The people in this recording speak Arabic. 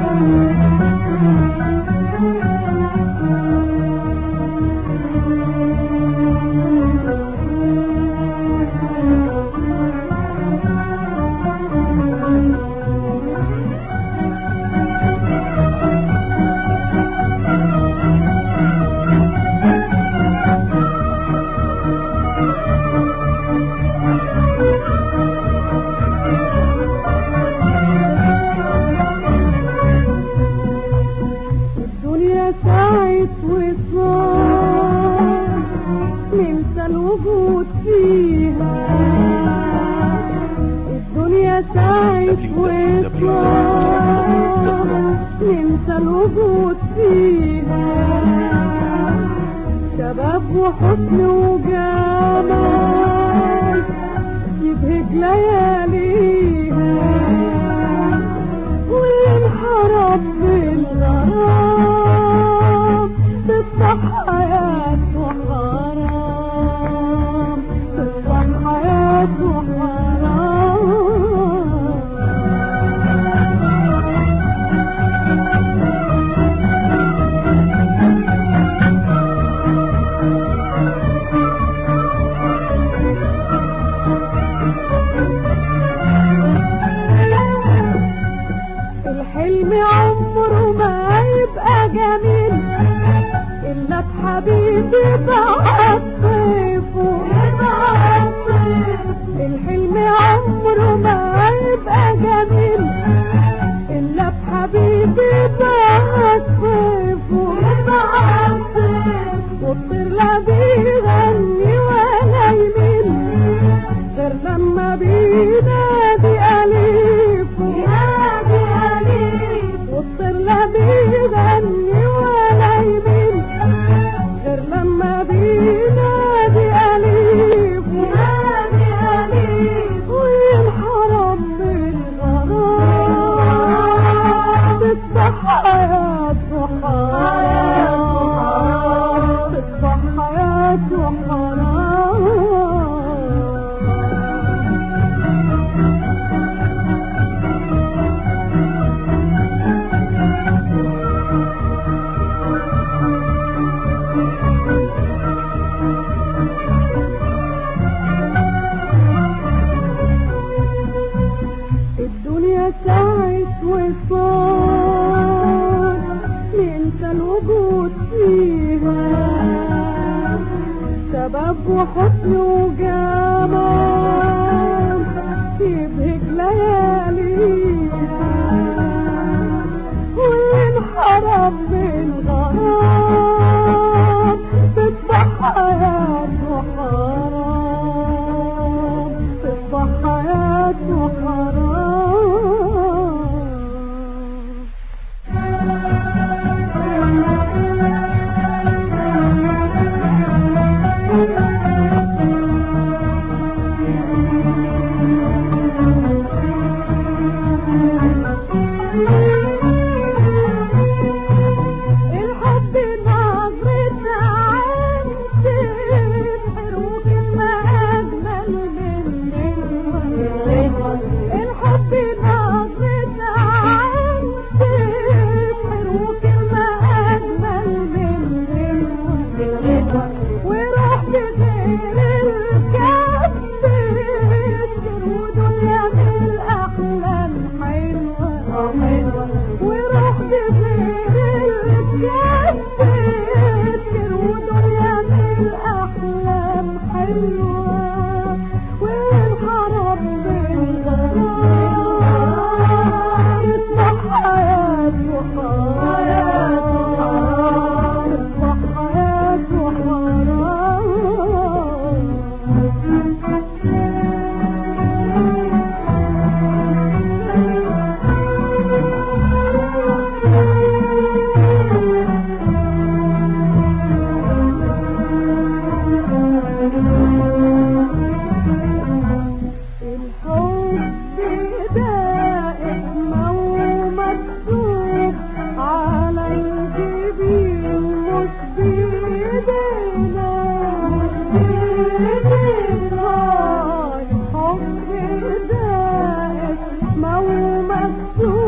الدنيا الوجود فيها. الدنيا ساعة وصال ننسى الوجود فيها. شباب وحسن وجمال. يبهج لياليها. جميل إلا بحبيبي بعطفه الحلم عمره ما يبقى جميل إلا بحبيبي بعطفه شباب وحسن وجمال تبهج ليالي وينحرم من غرام تذبح حياته حرام تصبح حياته حرام حب الغرام اطلع حياتي But you